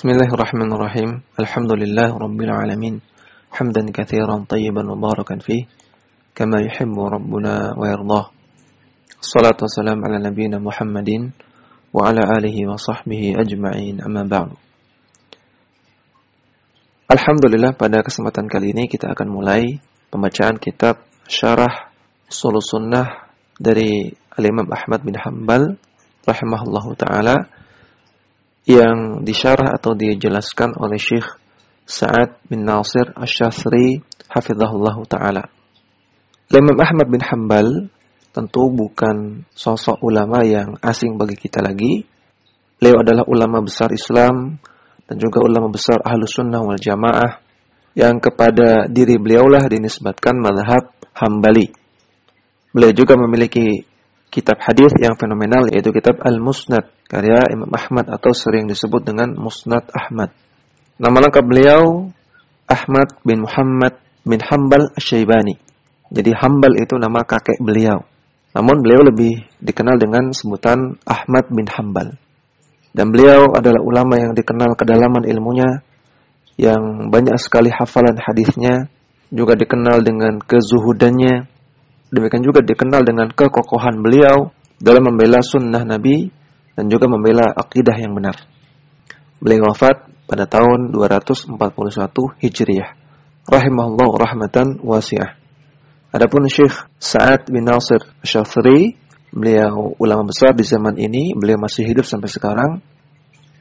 Bismillahirrahmanirrahim. Alhamdulillah rabbil alamin. Hamdan katsiran tayyiban mubarakan fih kama yuhibbu rabbuna wa yardah. Salatu wassalam ala nabiyyina Muhammadin wa ala alihi wa sahbihi ajma'in amma ba'du. Alhamdulillah pada kesempatan kali ini kita akan mulai pembacaan kitab Syarah Usul Sunnah dari Al-Imam Ahmad bin Hanbal rahimahullahu taala yang disyarah atau dijelaskan oleh Syekh Sa'ad bin Nasir Asy-Syafri hafizahullah taala. Imam Ahmad bin Hambal tentu bukan sosok ulama yang asing bagi kita lagi. Beliau adalah ulama besar Islam dan juga ulama besar Ahlu Sunnah wal Jamaah yang kepada diri beliaulah dinisbatkan madhab Hambali. Beliau juga memiliki kitab hadis yang fenomenal yaitu kitab Al-Musnad karya Imam Ahmad atau sering disebut dengan Musnad Ahmad. Nama lengkap beliau Ahmad bin Muhammad bin Hambal Asy-Syaibani. Jadi Hambal itu nama kakek beliau. Namun beliau lebih dikenal dengan sebutan Ahmad bin Hambal. Dan beliau adalah ulama yang dikenal kedalaman ilmunya, yang banyak sekali hafalan hadisnya, juga dikenal dengan kezuhudannya, Demikian juga dikenal dengan kekokohan beliau dalam membela sunnah Nabi dan juga membela akidah yang benar. Beliau wafat pada tahun 241 Hijriah. Rahimahullah rahmatan wasi'ah. Adapun Syekh Sa'ad bin Nasir Syafri, beliau ulama besar di zaman ini, beliau masih hidup sampai sekarang.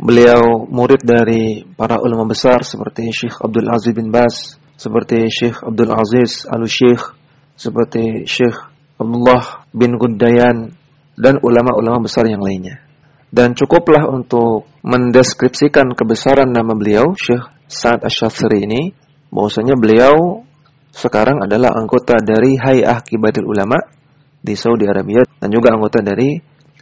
Beliau murid dari para ulama besar seperti Syekh Abdul Aziz bin Bas, seperti Syekh Abdul Aziz Al-Syekh, seperti Syekh Abdullah bin Gudayan dan ulama-ulama besar yang lainnya. Dan cukuplah untuk mendeskripsikan kebesaran nama beliau, Syekh Sa'ad Ash-Shafiri ini, bahwasanya beliau sekarang adalah anggota dari Hay'ah Kibatil Ulama di Saudi Arabia dan juga anggota dari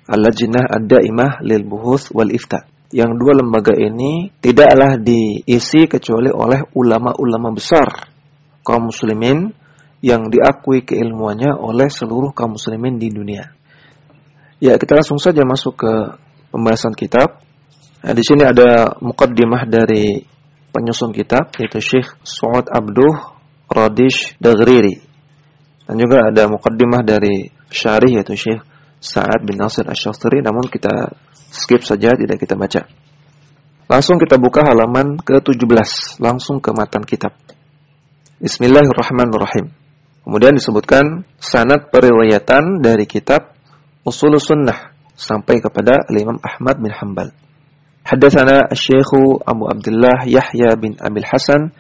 Al-Lajnah Ad-Daimah lil Buhuth wal Ifta. Yang dua lembaga ini tidaklah diisi kecuali oleh ulama-ulama besar kaum muslimin yang diakui keilmuannya oleh seluruh kaum muslimin di dunia. Ya, kita langsung saja masuk ke pembahasan kitab. Nah, di sini ada mukaddimah dari penyusun kitab yaitu Syekh Suad Abduh Radish Dagriri. Dan juga ada mukaddimah dari syarih yaitu Syekh Sa'ad bin Nasir Asy-Syastri namun kita skip saja tidak kita baca. Langsung kita buka halaman ke-17, langsung ke matan kitab. Bismillahirrahmanirrahim. Kemudian disebutkan sanad periwayatan dari kitab Usul Sunnah sampai kepada Imam Ahmad bin Hanbal. Hadatsana Syekh Abu Abdullah Yahya bin Abil Hasan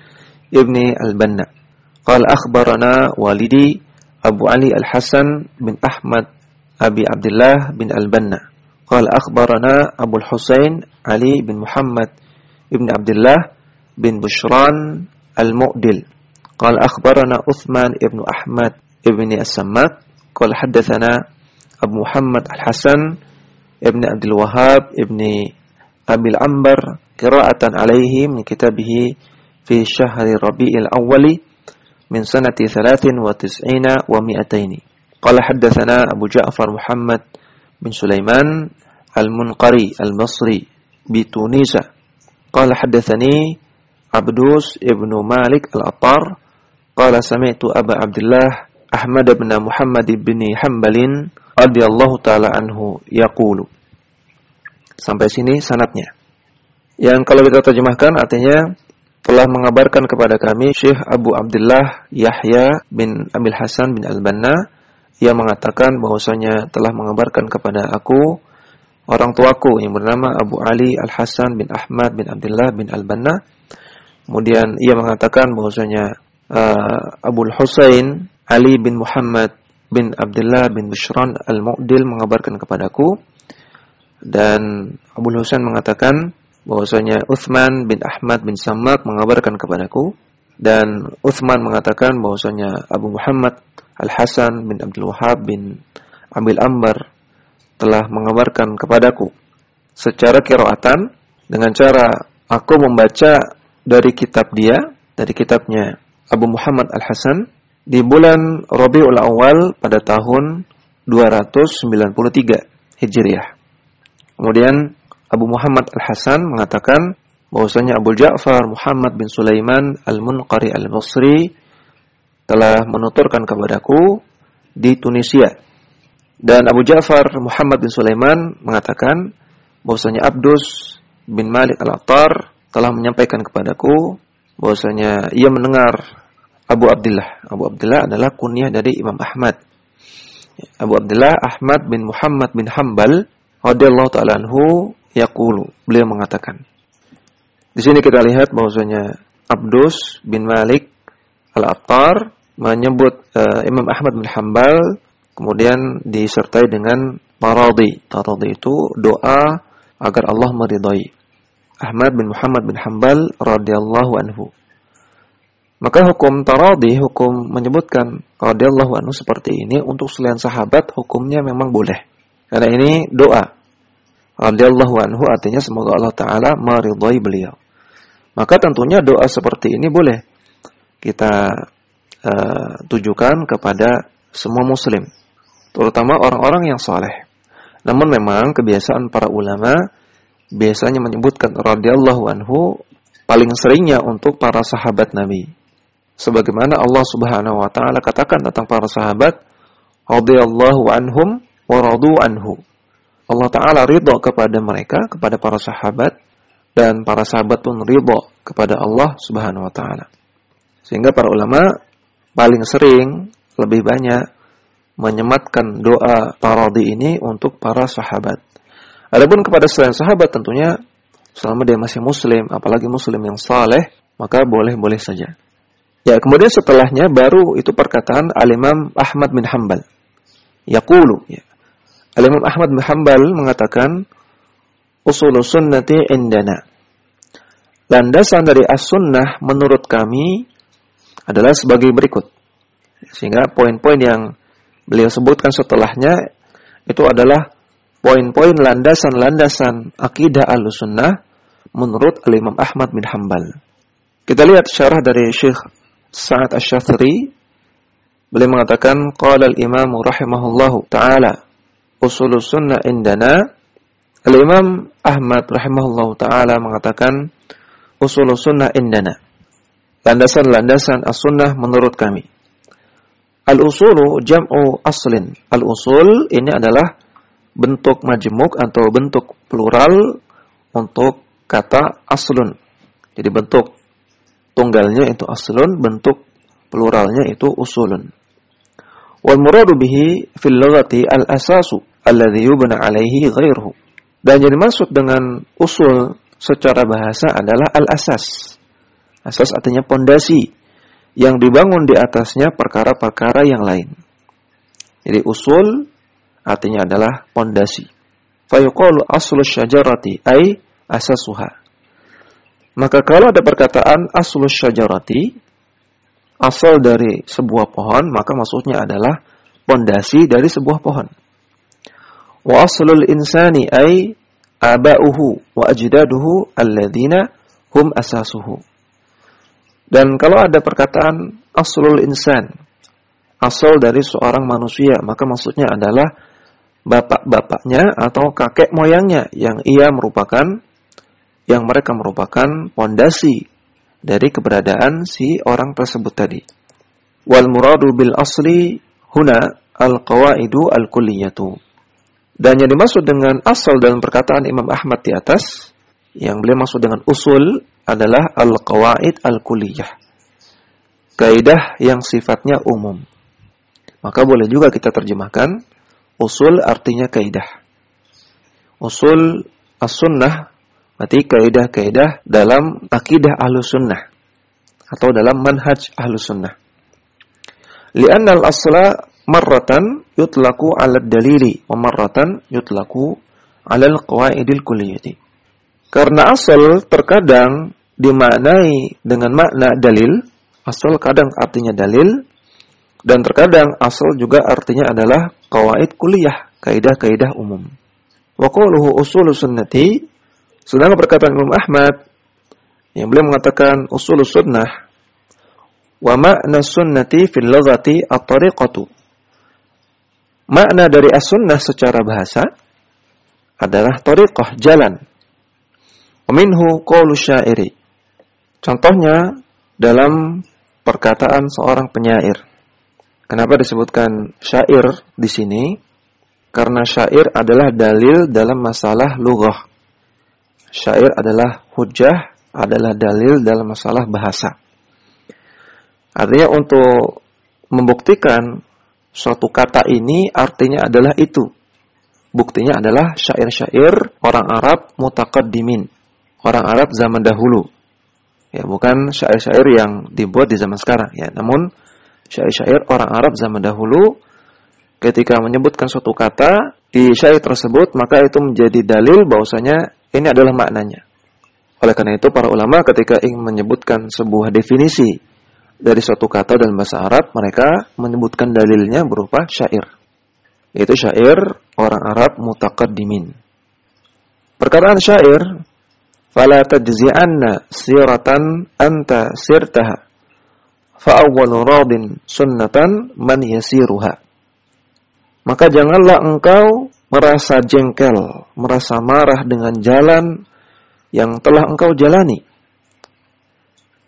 ibni Al-Banna. Qala akhbarana walidi Abu Ali Al-Hasan bin Ahmad Abi Abdullah bin Al-Banna. Qala akhbarana Abu Al-Husain Ali bin Muhammad ibn Abdullah bin Bushran Al-Mu'dil. قال أخبرنا عثمان ابن أحمد ابن السماك قال حدثنا أبو محمد الحسن ابن عبد الوهاب ابن أبي العنبر قراءة عليه من كتابه في شهر ربيع الأول من سنة ثلاث وتسعين ومئتين قال حدثنا أبو جعفر محمد بن سليمان المنقري البصري بتونس قال حدثني عبدوس ابن مالك الأطار Qala sami'tu Aba Abdullah Ahmad bin Muhammad bin Hambalin radhiyallahu taala anhu yaqulu. Sampai sini sanatnya. Yang kalau kita terjemahkan artinya telah mengabarkan kepada kami Syekh Abu Abdullah Yahya bin Abil Hasan bin Al-Banna yang mengatakan bahwasanya telah mengabarkan kepada aku orang tuaku yang bernama Abu Ali Al-Hasan bin Ahmad bin Abdullah bin Al-Banna. Kemudian ia mengatakan bahwasanya uh, Abu Husain Ali bin Muhammad bin Abdullah bin Bishran Al-Mu'dil mengabarkan kepadaku. Dan Abu Husain mengatakan bahwasanya Uthman bin Ahmad bin Samak mengabarkan kepadaku. Dan Uthman mengatakan bahwasanya Abu Muhammad Al-Hasan bin Abdul Wahab bin Abil Ambar telah mengabarkan kepadaku secara kiraatan dengan cara aku membaca dari kitab dia dari kitabnya Abu Muhammad Al-Hasan di bulan Rabiul Awal pada tahun 293 Hijriah. Kemudian Abu Muhammad Al-Hasan mengatakan bahwasanya Abu Ja'far Muhammad bin Sulaiman Al-Munqari Al-Basri telah menuturkan kepadaku di Tunisia. Dan Abu Ja'far Muhammad bin Sulaiman mengatakan bahwasanya Abdus bin Malik Al-Attar telah menyampaikan kepadaku bahwasanya ia mendengar Abu Abdullah. Abu Abdullah adalah kunyah dari Imam Ahmad. Abu Abdullah Ahmad bin Muhammad bin Hambal radhiyallahu taala anhu yaqulu. Beliau mengatakan. Di sini kita lihat bahwasanya Abdus bin Malik Al-Attar menyebut uh, Imam Ahmad bin Hambal kemudian disertai dengan taradi. Taradi itu doa agar Allah meridai. Ahmad bin Muhammad bin Hambal radhiyallahu anhu. Maka hukum taradi, hukum menyebutkan radhiyallahu anhu seperti ini untuk selain sahabat hukumnya memang boleh. Karena ini doa. Radhiyallahu anhu artinya semoga Allah taala meridhai beliau. Maka tentunya doa seperti ini boleh kita uh, tujukan kepada semua muslim, terutama orang-orang yang soleh. Namun memang kebiasaan para ulama biasanya menyebutkan radhiyallahu anhu paling seringnya untuk para sahabat Nabi. Sebagaimana Allah Subhanahu wa taala katakan tentang para sahabat, radhiyallahu anhum wa radu anhu. Allah taala ridha kepada mereka, kepada para sahabat dan para sahabat pun ridha kepada Allah Subhanahu wa taala. Sehingga para ulama paling sering lebih banyak menyematkan doa taradi ini untuk para sahabat. Adapun kepada selain sahabat tentunya selama dia masih muslim, apalagi muslim yang saleh, maka boleh-boleh saja. Ya, kemudian setelahnya baru itu perkataan Al-Imam Ahmad bin Hambal. Yaqulu, ya. Al-Imam Ahmad bin Hambal mengatakan usul sunnati indana. Landasan dari as-sunnah menurut kami adalah sebagai berikut. Sehingga poin-poin yang beliau sebutkan setelahnya itu adalah poin-poin landasan-landasan akidah al-sunnah menurut al-Imam Ahmad bin Hambal. Kita lihat syarah dari Syekh Sa'ad Asy-Syafi'i beliau mengatakan qala al-Imam rahimahullahu taala usul sunnah indana. al-Imam Ahmad rahimahullahu taala mengatakan usul sunnah indana. Landasan-landasan as-sunnah menurut kami. Al-usulu jam'u aslin. Al-usul ini adalah bentuk majmuk atau bentuk plural untuk kata aslun. Jadi bentuk tunggalnya itu aslun, bentuk pluralnya itu usulun. Wal muradu bihi fil lughati al asasu alladhi yubna alaihi ghairuhu. Dan yang dimaksud dengan usul secara bahasa adalah al asas. Asas artinya pondasi yang dibangun di atasnya perkara-perkara yang lain. Jadi usul artinya adalah pondasi. Fayuqalu aslu syajarati ay asasuha. Maka kalau ada perkataan aslu syajarati asal dari sebuah pohon, maka maksudnya adalah pondasi dari sebuah pohon. Wa aslul insani ay aba'uhu wa ajdaduhu alladzina hum asasuhu. Dan kalau ada perkataan aslul insan, asal dari seorang manusia, maka maksudnya adalah bapak-bapaknya atau kakek moyangnya yang ia merupakan yang mereka merupakan pondasi dari keberadaan si orang tersebut tadi. Wal muradu bil asli huna al qawaidu al kulliyatu. Dan yang dimaksud dengan asal dalam perkataan Imam Ahmad di atas, yang beliau maksud dengan usul adalah al qawaid al kulliyah. Kaidah yang sifatnya umum. Maka boleh juga kita terjemahkan Usul artinya kaidah. Usul as-sunnah berarti kaidah-kaidah dalam akidah ahlu sunnah atau dalam manhaj ahlu sunnah. Lianna al-asla marratan yutlaku ala dalili wa marratan yutlaku ala al-qawaidil kulliyati. Karena asal terkadang dimaknai dengan makna dalil, asal kadang artinya dalil, dan terkadang asal juga artinya adalah kawaid kuliah, kaidah-kaidah umum. Wa qawluhu usul sunnati, sedangkan perkataan Imam Ahmad yang beliau mengatakan usul sunnah wa makna sunnati fil lughati at-tariqatu. Makna dari as-sunnah secara bahasa adalah tariqah, jalan. Minhu qaulu syairi. Contohnya dalam perkataan seorang penyair. Kenapa disebutkan syair di sini? Karena syair adalah dalil dalam masalah lughah. Syair adalah hujah, adalah dalil dalam masalah bahasa. Artinya untuk membuktikan suatu kata ini artinya adalah itu. Buktinya adalah syair-syair orang Arab mutakaddimin. Orang Arab zaman dahulu. Ya, bukan syair-syair yang dibuat di zaman sekarang ya. Namun syair-syair orang Arab zaman dahulu ketika menyebutkan suatu kata di syair tersebut maka itu menjadi dalil bahwasanya ini adalah maknanya. Oleh karena itu para ulama ketika ingin menyebutkan sebuah definisi dari suatu kata dalam bahasa Arab, mereka menyebutkan dalilnya berupa syair. Yaitu syair orang Arab mutaqaddimin. Perkataan syair, "Fala tajzi'anna siratan anta sirtaha." Fa'awwalu radin sunnatan man yasiruha. Maka janganlah engkau merasa jengkel, merasa marah dengan jalan yang telah engkau jalani.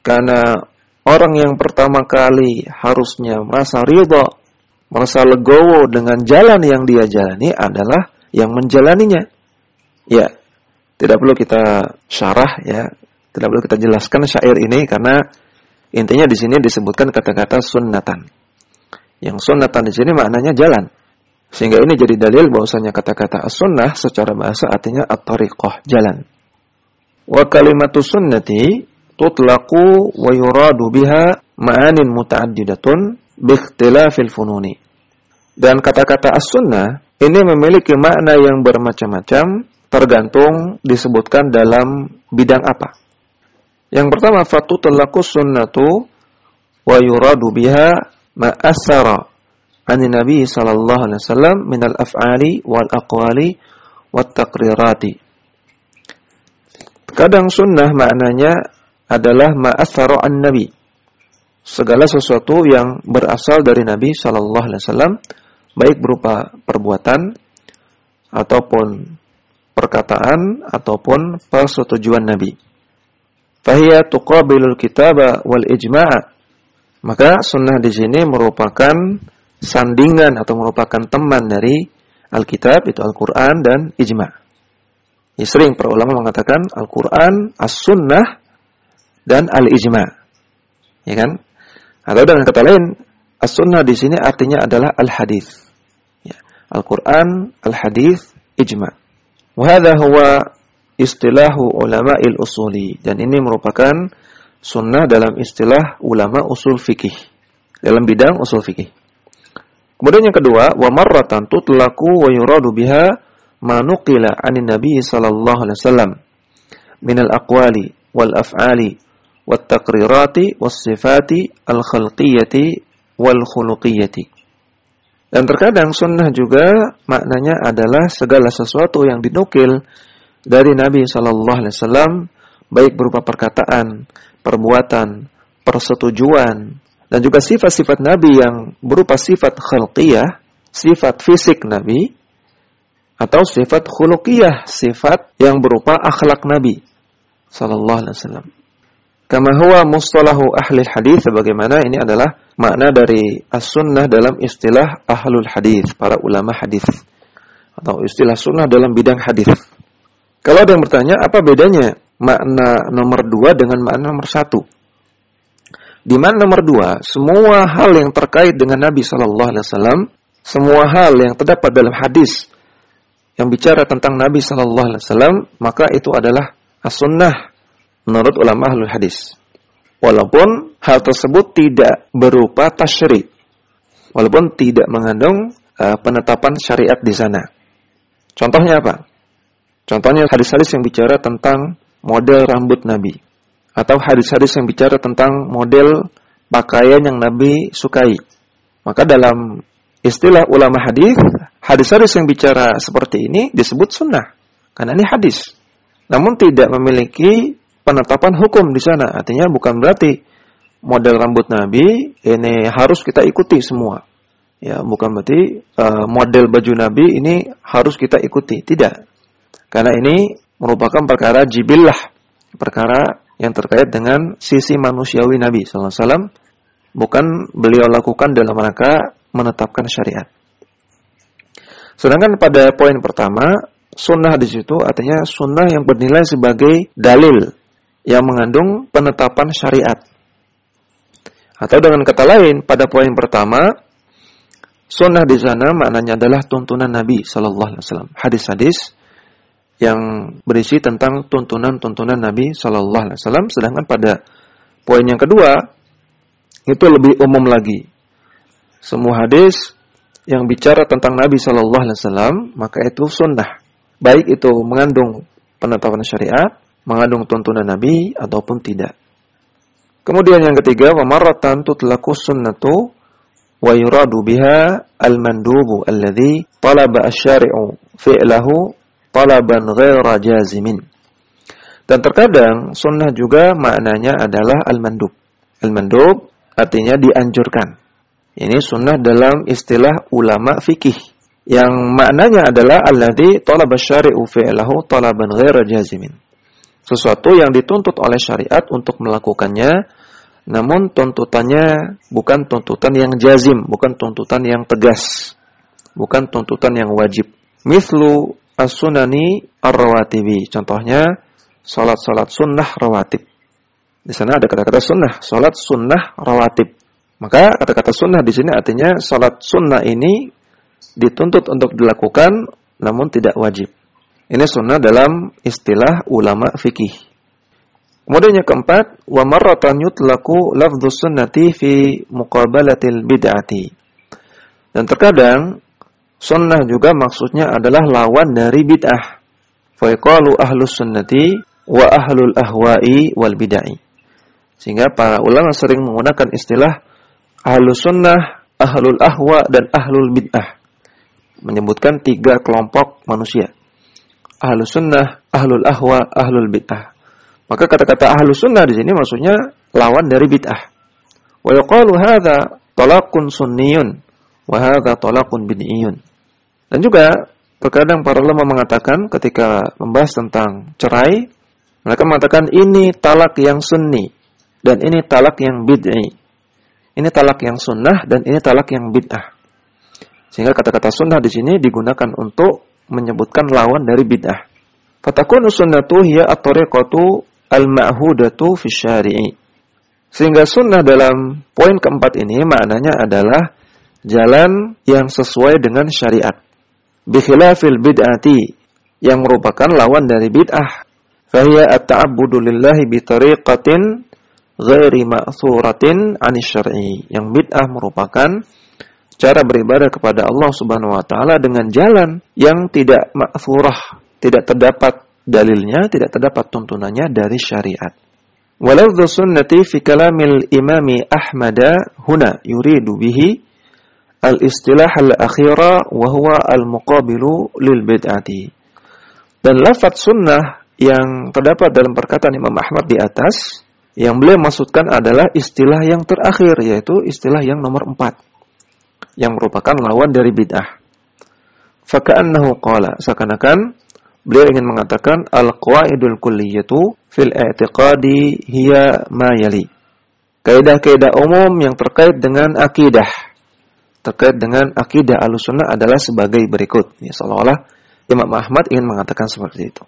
Karena orang yang pertama kali harusnya merasa ridha, merasa legowo dengan jalan yang dia jalani adalah yang menjalaninya. Ya, tidak perlu kita syarah ya, tidak perlu kita jelaskan syair ini karena intinya di sini disebutkan kata-kata sunnatan. Yang sunnatan di sini maknanya jalan. Sehingga ini jadi dalil bahwasanya kata-kata as-sunnah secara bahasa artinya at-tariqah, jalan. Wa kalimatu sunnati tutlaqu wa yuradu biha ma'anin muta'addidatun biikhtilafil fununi. Dan kata-kata as-sunnah ini memiliki makna yang bermacam-macam tergantung disebutkan dalam bidang apa. Yang pertama fatu telaku sunnatu wa yuradu biha ma'asara an Nabi sallallahu alaihi wasallam min al-af'ali wal aqwali wat taqrirati. Kadang sunnah maknanya adalah ma'athara an nabi. Segala sesuatu yang berasal dari Nabi sallallahu alaihi wasallam baik berupa perbuatan ataupun perkataan ataupun persetujuan Nabi. Fahiya tuqabilul kitaba wal ijma'a. Maka sunnah di sini merupakan sandingan atau merupakan teman dari Alkitab itu Al-Qur'an dan ijma'. Ya, sering para ulama mengatakan Al-Qur'an, As-Sunnah dan al-ijma. Ya kan? Atau dengan kata lain, as-sunnah di sini artinya adalah al-hadis. Ya. Al-Qur'an, al-hadis, ijma. Wa hadha huwa istilahu ulama il usuli dan ini merupakan sunnah dalam istilah ulama usul fikih dalam bidang usul fikih. Kemudian yang kedua, wa marratan tutlaku wa yuradu biha ma nuqila 'anin nabi sallallahu alaihi wasallam min al-aqwali wal af'ali wat taqrirati was sifati al khalqiyati wal khuluqiyati. Dan terkadang sunnah juga maknanya adalah segala sesuatu yang dinukil dari Nabi Shallallahu Alaihi Wasallam baik berupa perkataan, perbuatan, persetujuan dan juga sifat-sifat Nabi yang berupa sifat khalqiyah, sifat fisik Nabi atau sifat khuluqiyah, sifat yang berupa akhlak Nabi Shallallahu Alaihi Wasallam. Kama huwa mustalahu ahli hadis sebagaimana ini adalah makna dari as-sunnah dalam istilah ahlul hadis, para ulama hadis atau istilah sunnah dalam bidang hadis. Kalau ada yang bertanya, apa bedanya makna nomor dua dengan makna nomor satu? Di mana nomor dua, semua hal yang terkait dengan Nabi Shallallahu Alaihi Wasallam, semua hal yang terdapat dalam hadis yang bicara tentang Nabi Shallallahu Alaihi Wasallam, maka itu adalah as-sunnah menurut ulama ahlul hadis. Walaupun hal tersebut tidak berupa tasyri. Walaupun tidak mengandung uh, penetapan syariat di sana. Contohnya apa? Contohnya hadis-hadis yang bicara tentang model rambut Nabi. Atau hadis-hadis yang bicara tentang model pakaian yang Nabi sukai. Maka dalam istilah ulama hadis, hadis-hadis yang bicara seperti ini disebut sunnah. Karena ini hadis. Namun tidak memiliki penetapan hukum di sana. Artinya bukan berarti model rambut Nabi ini harus kita ikuti semua. Ya, bukan berarti uh, model baju Nabi ini harus kita ikuti. Tidak. Karena ini merupakan perkara jibillah, perkara yang terkait dengan sisi manusiawi Nabi sallallahu alaihi wasallam, bukan beliau lakukan dalam rangka menetapkan syariat. Sedangkan pada poin pertama, sunnah di situ artinya sunnah yang bernilai sebagai dalil yang mengandung penetapan syariat. Atau dengan kata lain, pada poin pertama, sunnah di sana maknanya adalah tuntunan Nabi Sallallahu Alaihi Wasallam. Hadis-hadis yang berisi tentang tuntunan-tuntunan Nabi Sallallahu Alaihi Wasallam. Sedangkan pada poin yang kedua itu lebih umum lagi. Semua hadis yang bicara tentang Nabi Sallallahu Alaihi Wasallam maka itu sunnah. Baik itu mengandung penetapan syariat, mengandung tuntunan Nabi ataupun tidak. Kemudian yang ketiga, wa marratan tutlaku sunnatu wa yuradu biha al-mandubu alladhi talaba asy-syari'u fi'lahu talaban ghaira jazimin. Dan terkadang sunnah juga maknanya adalah al-mandub. Al-mandub artinya dianjurkan. Ini sunnah dalam istilah ulama fikih yang maknanya adalah alladhi talaba syari'u fi'lahu talaban ghaira jazimin sesuatu yang dituntut oleh syariat untuk melakukannya, namun tuntutannya bukan tuntutan yang jazim, bukan tuntutan yang tegas, bukan tuntutan yang wajib. Mislu as-sunani ar-rawatibi. Contohnya, salat-salat sunnah rawatib. Di sana ada kata-kata sunnah, salat sunnah rawatib. Maka kata-kata sunnah di sini artinya salat sunnah ini dituntut untuk dilakukan namun tidak wajib. Ini sunnah dalam istilah ulama fikih. Kemudian yang keempat, wa marratan yutlaqu lafdhus sunnati fi muqabalatil bid'ati. Dan terkadang sunnah juga maksudnya adalah lawan dari bid'ah. Fa yaqalu ahlus sunnati wa ahlul ahwa'i wal bid'ah. Sehingga para ulama sering menggunakan istilah ahlus sunnah, ahlul ahwa dan ahlul bid'ah. Menyebutkan tiga kelompok manusia ahlu sunnah, ahlul ahwa, ahlul bid'ah. Maka kata-kata ahlu sunnah di sini maksudnya lawan dari bid'ah. Wa yuqalu hadza talaqun sunniyun wa hadza talaqun bid'iyun. Dan juga terkadang para ulama mengatakan ketika membahas tentang cerai, mereka mengatakan ini talak yang sunni dan ini talak yang bid'i. Ini talak yang sunnah dan ini talak yang bid'ah. Sehingga kata-kata sunnah di sini digunakan untuk menyebutkan lawan dari bid'ah. Fatakunu sunnatu hiya at-tariqatu al-ma'hudatu fi syari'i. Sehingga sunnah dalam poin keempat ini maknanya adalah jalan yang sesuai dengan syariat. Bikhilafil bid'ati yang merupakan lawan dari bid'ah. Fahiya at-ta'abbudu lillahi bi tariqatin ghairi ma'thuratin 'ani syar'i. Yang bid'ah merupakan cara beribadah kepada Allah Subhanahu wa taala dengan jalan yang tidak ma'thurah, tidak terdapat dalilnya, tidak terdapat tuntunannya dari syariat. Walau sunnati fi kalamil imami Ahmad huna yuridu bihi al-istilah al-akhira wa huwa al-muqabilu lil bid'ati. Dan lafaz sunnah yang terdapat dalam perkataan Imam Ahmad di atas yang beliau maksudkan adalah istilah yang terakhir yaitu istilah yang nomor empat yang merupakan lawan dari bid'ah. Faka'annahu qala, seakan-akan beliau ingin mengatakan al-qawaidul kulliyatu fil i'tiqadi hiya ma yali. Kaidah-kaidah umum yang terkait dengan akidah terkait dengan akidah alusunnah adalah sebagai berikut. Ya, seolah-olah Imam Ahmad ingin mengatakan seperti itu.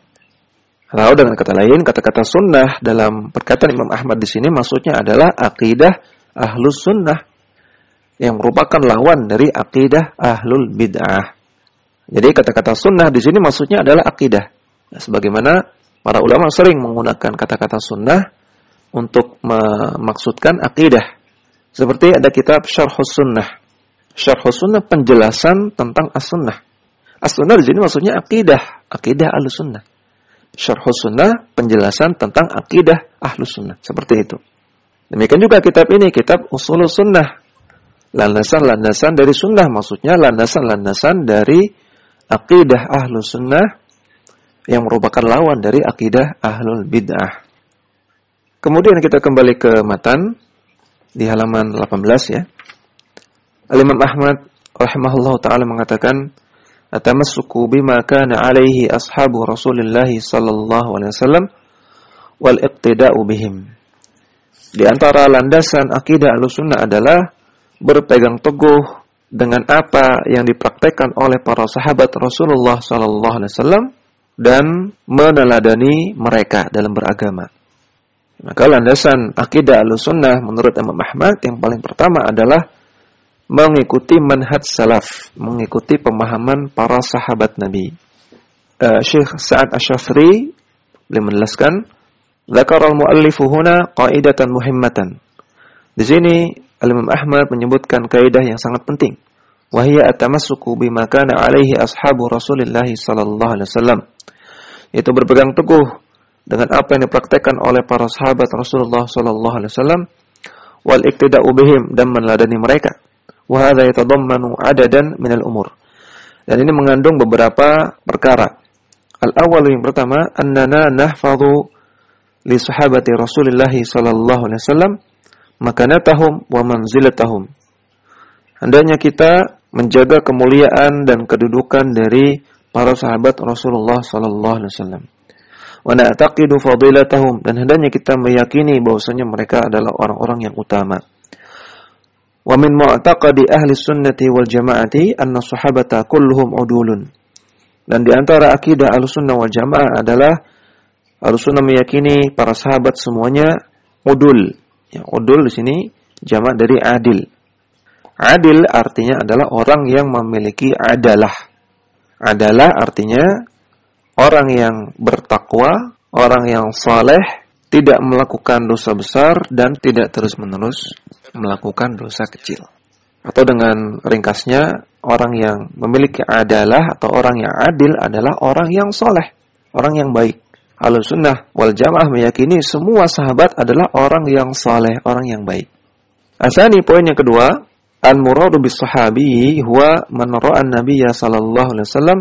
Lalu dengan kata lain, kata-kata sunnah dalam perkataan Imam Ahmad di sini maksudnya adalah akidah ahlus sunnah yang merupakan lawan dari akidah ahlul bid'ah. Jadi kata-kata sunnah di sini maksudnya adalah akidah. Nah, sebagaimana para ulama sering menggunakan kata-kata sunnah untuk memaksudkan akidah. Seperti ada kitab Syarhus Sunnah. Syarhus Sunnah penjelasan tentang as-sunnah. As-sunnah di sini maksudnya akidah, akidah Ahlus-Sunnah. Syarhus Sunnah penjelasan tentang akidah Ahlus Sunnah. Seperti itu. Demikian juga kitab ini, kitab Usulul Sunnah landasan-landasan dari sunnah maksudnya landasan-landasan dari akidah ahlu sunnah yang merupakan lawan dari akidah ahlul bid'ah. Kemudian kita kembali ke matan di halaman 18 ya. Al-Imam Ahmad rahimahullah taala mengatakan atamassuku bima kana alaihi ashabu Rasulillah sallallahu alaihi wasallam wal iqtida'u bihim. Di antara landasan akidah Ahlussunnah adalah berpegang teguh dengan apa yang dipraktekkan oleh para sahabat Rasulullah sallallahu alaihi wasallam dan meneladani mereka dalam beragama. Maka landasan akidah Ahlussunnah menurut Imam Ahmad yang paling pertama adalah mengikuti manhaj salaf, mengikuti pemahaman para sahabat Nabi. Uh, Syekh Sa'ad Asy-Syafri beliau menjelaskan Zakar al-muallifu huna qaidatan muhimmatan. Di sini Al-Imam Ahmad menyebutkan kaidah yang sangat penting. Wahia atamassuku bima kana alaihi ashabu Rasulillah sallallahu alaihi wasallam. Itu berpegang teguh dengan apa yang dipraktekkan oleh para sahabat Rasulullah sallallahu alaihi wasallam wal iktida'u bihim dan meneladani mereka. Wa hadza yatadammanu adadan minal umur. Dan ini mengandung beberapa perkara. Al-awwal yang pertama, annana nahfadhu li sahabati Rasulullah sallallahu alaihi wasallam makanatahum wa manzilatahum. Hendaknya kita menjaga kemuliaan dan kedudukan dari para sahabat Rasulullah sallallahu alaihi wasallam. Wa na'taqidu fadilatahum dan hendaknya kita meyakini bahwasanya mereka adalah orang-orang yang utama. Wa min mu'taqadi ahli sunnati wal jama'ati anna udulun. Dan di antara akidah Ahlussunnah wal Jamaah adalah Rasulullah meyakini para sahabat semuanya udul. Ya, udul di sini jamak dari adil. Adil artinya adalah orang yang memiliki adalah. Adalah artinya orang yang bertakwa, orang yang saleh, tidak melakukan dosa besar dan tidak terus-menerus melakukan dosa kecil. Atau dengan ringkasnya, orang yang memiliki adalah atau orang yang adil adalah orang yang soleh, orang yang baik. Al-Sunnah wal Jamaah meyakini semua sahabat adalah orang yang saleh, orang yang baik. Asani poin yang kedua, al-muradu bis sahabi huwa man ra'a an-nabiyya sallallahu alaihi wasallam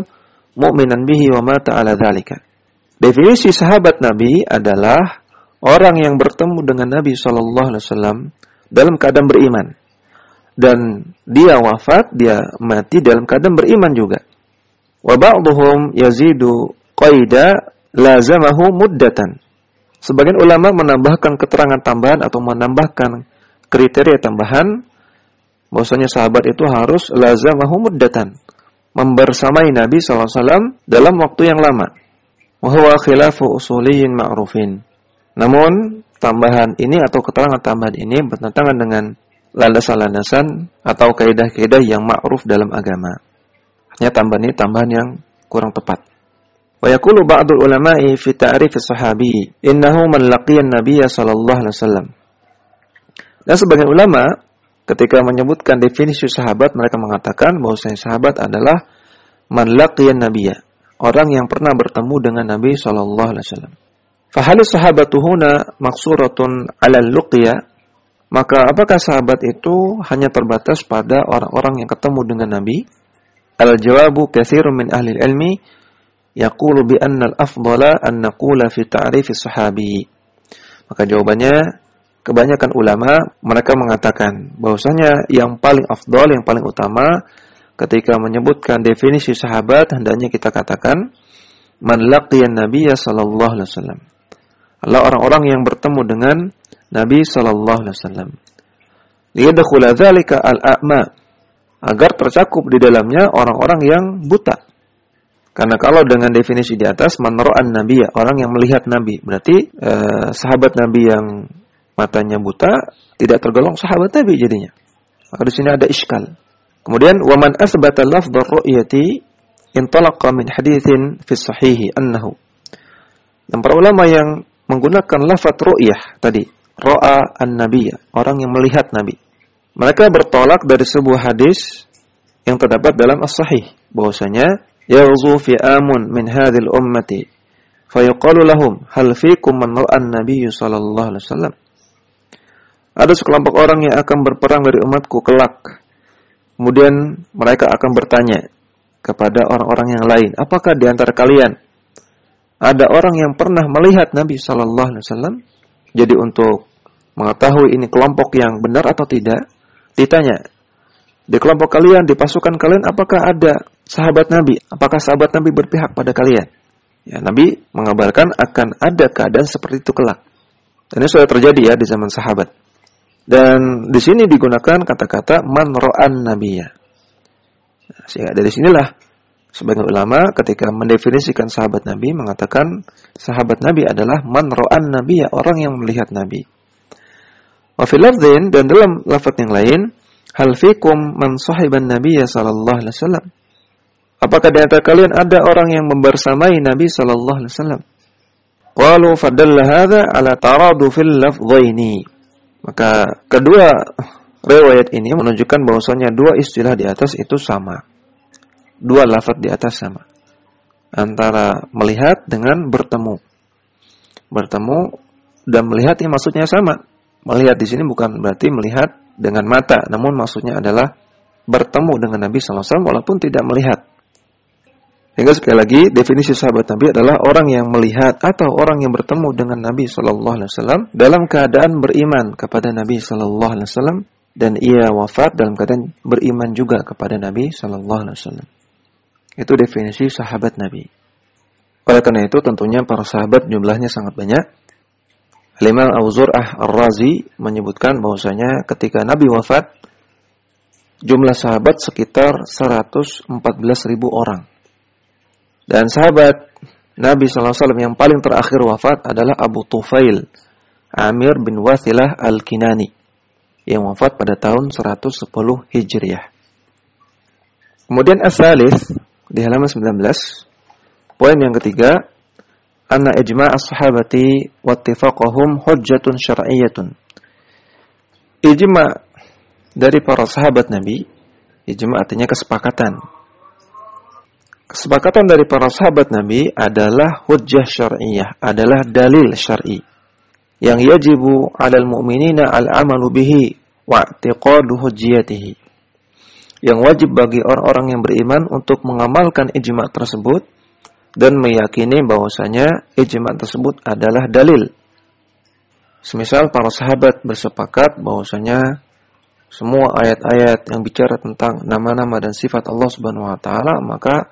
mu'minan bihi wa mata ala dzalika. Definisi sahabat Nabi adalah orang yang bertemu dengan Nabi sallallahu alaihi wasallam dalam keadaan beriman. Dan dia wafat, dia mati dalam keadaan beriman juga. Wa yazidu qaida lazamahu muddatan. Sebagian ulama menambahkan keterangan tambahan atau menambahkan kriteria tambahan bahwasanya sahabat itu harus lazamahu muddatan, membersamai Nabi SAW dalam waktu yang lama. Wahwa khilafu usuliyin ma'rufin. Namun, tambahan ini atau keterangan tambahan ini bertentangan dengan landasan-landasan atau kaidah-kaidah yang ma'ruf dalam agama. Hanya tambahan ini tambahan yang kurang tepat. Wa yaqulu ba'dul ulama'i fi ta'rif as-sahabi innahu man laqiya an-nabiy sallallahu alaihi wasallam. Dan sebagian ulama ketika menyebutkan definisi sahabat mereka mengatakan bahwa sahabat adalah man laqiya an-nabiy, orang yang pernah bertemu dengan Nabi sallallahu alaihi wasallam. Fahal sahabatu huna maksuratun 'ala al-luqya? Maka apakah sahabat itu hanya terbatas pada orang-orang yang ketemu dengan Nabi? Al-jawabu katsirun min ahli ilmi yaqulu bi anna al-afdala an naqula fi ta'rif sahabi. Maka jawabannya kebanyakan ulama mereka mengatakan bahwasanya yang paling afdal, yang paling utama ketika menyebutkan definisi sahabat hendaknya kita katakan man laqiyan nabiyya sallallahu alaihi wasallam. Allah orang-orang yang bertemu dengan Nabi sallallahu alaihi wasallam. Liyadkhula dzalika al-a'ma agar tercakup di dalamnya orang-orang yang buta. Karena kalau dengan definisi di atas meneroan nabi ya orang yang melihat nabi, berarti eh, sahabat nabi yang matanya buta tidak tergolong sahabat nabi jadinya. Maka di sini ada iskal. Kemudian waman asbata lafdhar ru'yati intalaqa min hadithin fi sahihi annahu. Dan para ulama yang menggunakan lafat ru'yah tadi, roa an nabiya orang yang melihat nabi. Mereka bertolak dari sebuah hadis yang terdapat dalam as-sahih bahwasanya yaghzu fi'amun min hadhil ummati fayuqalu lahum hal fikum man ra'an nabiyyu sallallahu alaihi wasallam. Ada sekelompok orang yang akan berperang dari umatku kelak. Kemudian mereka akan bertanya kepada orang-orang yang lain, apakah di antara kalian ada orang yang pernah melihat Nabi Shallallahu Alaihi Wasallam? Jadi untuk mengetahui ini kelompok yang benar atau tidak, ditanya di kelompok kalian, di pasukan kalian, apakah ada sahabat Nabi. Apakah sahabat Nabi berpihak pada kalian? Ya, Nabi mengabarkan akan ada keadaan seperti itu kelak. Ini sudah terjadi ya di zaman sahabat. Dan di sini digunakan kata-kata man ro'an nabiyya. Nah, sehingga dari sinilah sebagian ulama ketika mendefinisikan sahabat Nabi mengatakan sahabat Nabi adalah man ro'an nabiyya, orang yang melihat Nabi. Wa dan dalam lafaz yang lain, hal fikum man sahiban nabiyya sallallahu alaihi wasallam. Apakah di antara kalian ada orang yang membersamai Nabi sallallahu alaihi wasallam? Qalu fadalla hadza ala taradu fil lafdhaini. Maka kedua riwayat ini menunjukkan bahwasanya dua istilah di atas itu sama. Dua lafaz di atas sama. Antara melihat dengan bertemu. Bertemu dan melihat ini maksudnya sama. Melihat di sini bukan berarti melihat dengan mata, namun maksudnya adalah bertemu dengan Nabi wasallam walaupun tidak melihat. Hingga sekali lagi definisi sahabat Nabi adalah orang yang melihat atau orang yang bertemu dengan Nabi sallallahu alaihi wasallam dalam keadaan beriman kepada Nabi sallallahu alaihi wasallam dan ia wafat dalam keadaan beriman juga kepada Nabi sallallahu alaihi wasallam. Itu definisi sahabat Nabi. Oleh karena itu tentunya para sahabat jumlahnya sangat banyak Imam Abu Zur'ah Ar-Razi menyebutkan bahwasanya ketika Nabi wafat jumlah sahabat sekitar 114 ribu orang. Dan sahabat Nabi SAW yang paling terakhir wafat adalah Abu Tufail Amir bin Wathilah Al-Kinani yang wafat pada tahun 110 Hijriah. Kemudian as-salis di halaman 19 poin yang ketiga anna ijma' as-sahabati wattifaqahum hujjatun syar'iyyatun. Ijma' dari para sahabat Nabi, ijma' artinya kesepakatan. Kesepakatan dari para sahabat Nabi adalah hujjah syar'iyyah, adalah dalil syar'i yang yajibu 'alal mu'minina al-'amalu bihi wa i'tiqadu hujjiyatihi. Yang wajib bagi orang-orang yang beriman untuk mengamalkan ijma' tersebut dan meyakini bahwasanya ijma tersebut adalah dalil. Semisal para sahabat bersepakat bahwasanya semua ayat-ayat yang bicara tentang nama-nama dan sifat Allah Subhanahu wa taala maka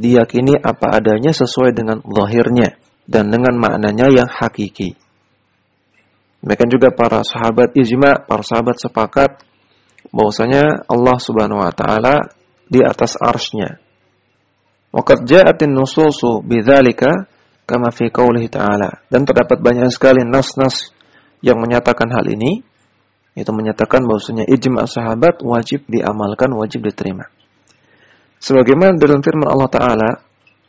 diyakini apa adanya sesuai dengan lahirnya dan dengan maknanya yang hakiki. Demikian juga para sahabat ijma, para sahabat sepakat bahwasanya Allah Subhanahu wa taala di atas arsnya Waqad ja'atin nususu bidzalika kama fi qoulihi ta'ala. Dan terdapat banyak sekali nas-nas yang menyatakan hal ini itu menyatakan bahwasanya ijma' sahabat wajib diamalkan, wajib diterima. Sebagaimana dalam firman Allah Ta'ala,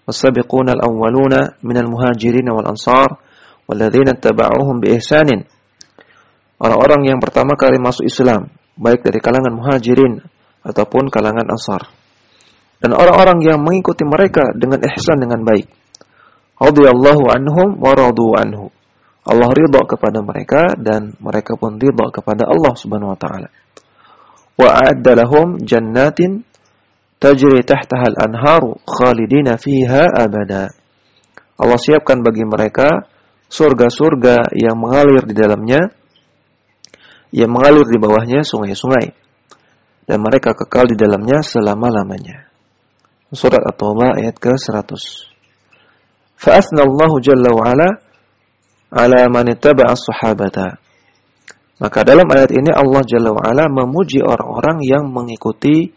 "Was-sabiquna al-awwaluna minal muhajirin wal ansar walladzina tabauhum bi ihsanin." Orang-orang yang pertama kali masuk Islam, baik dari kalangan muhajirin ataupun kalangan ansar dan orang-orang yang mengikuti mereka dengan ihsan dengan baik. Radhiyallahu anhum wa radu anhu. Allah ridha kepada mereka dan mereka pun ridha kepada Allah Subhanahu wa taala. Wa a'adda lahum jannatin tajri tahtaha al-anharu khalidina fiha abada. Allah siapkan bagi mereka surga-surga yang mengalir di dalamnya yang mengalir di bawahnya sungai-sungai dan mereka kekal di dalamnya selama-lamanya. Surat At-Taubah ayat ke-100. Fa'athna Allah Jalla wa ala ala man ittaba'a sahabata. Maka dalam ayat ini Allah Jalla wa ala memuji orang-orang yang mengikuti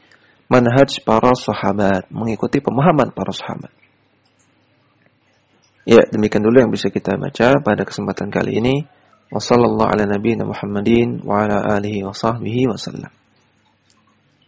manhaj para sahabat, mengikuti pemahaman para sahabat. Ya, demikian dulu yang bisa kita baca pada kesempatan kali ini. Wassallallahu ala nabiyina Muhammadin wa ala alihi wa sahbihi wasallam.